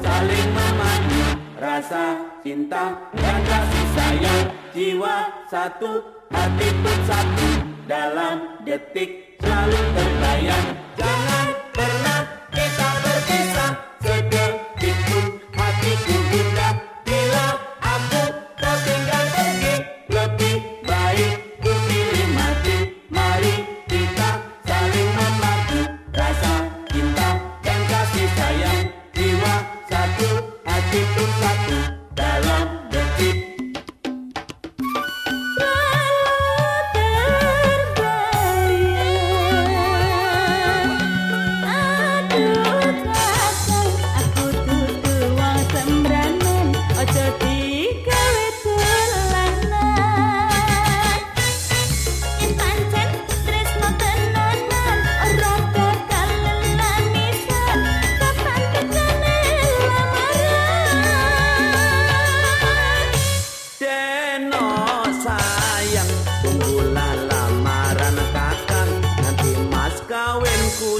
saling memadu rasa cinta dan kasih sayang. Jiwa satu hati bersatu dalam detik selalu terbayang. Jangan pernah kita berpisah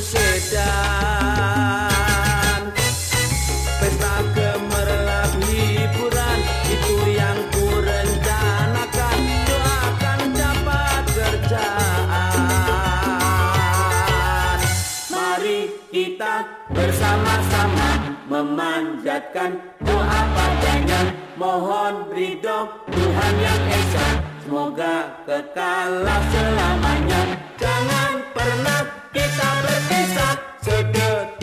sedan. Pesta gemerlap hiburan Itu yang ku rencanakan Doakan dapat kerjaan. Mari kita bersama-sama memanjatkan doa padanya Mohon ridho Tuhan yang Esa Semoga kekal selamanya. Jangan pernah kita berpisah. Sedetik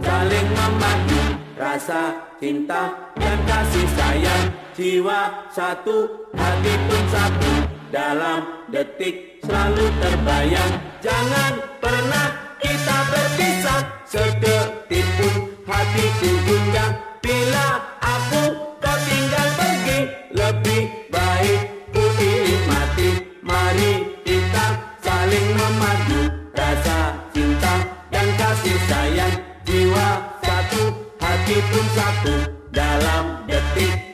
saling Rasa cinta dan kasih sayang. Jiwa satu, hati pun satu. Dalam detik selalu terbayang. Jangan pun satu Dalam detik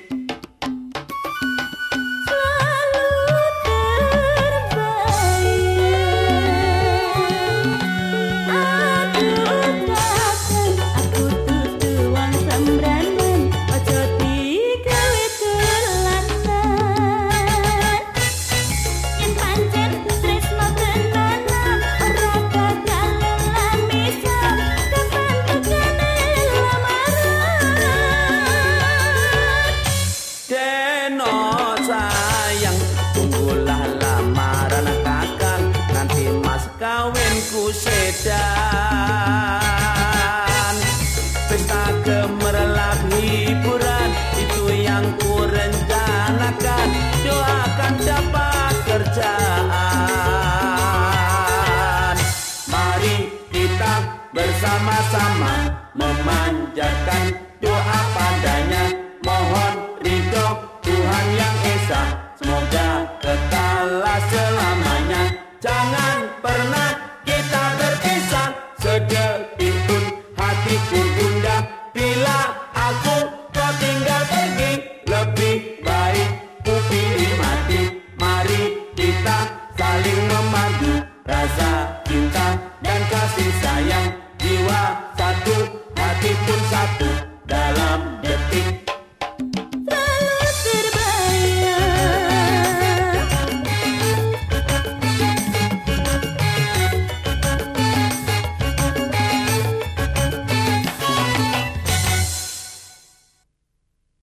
sedan Pesta gemerlap hiburan Itu yang ku rencanakan. Doakan dapat kerjaan. Mari kita bersama-sama Memanjatkan doa padanya. Mohon ridho Tuhan yang Esa. Semoga kekal selamanya. Jangan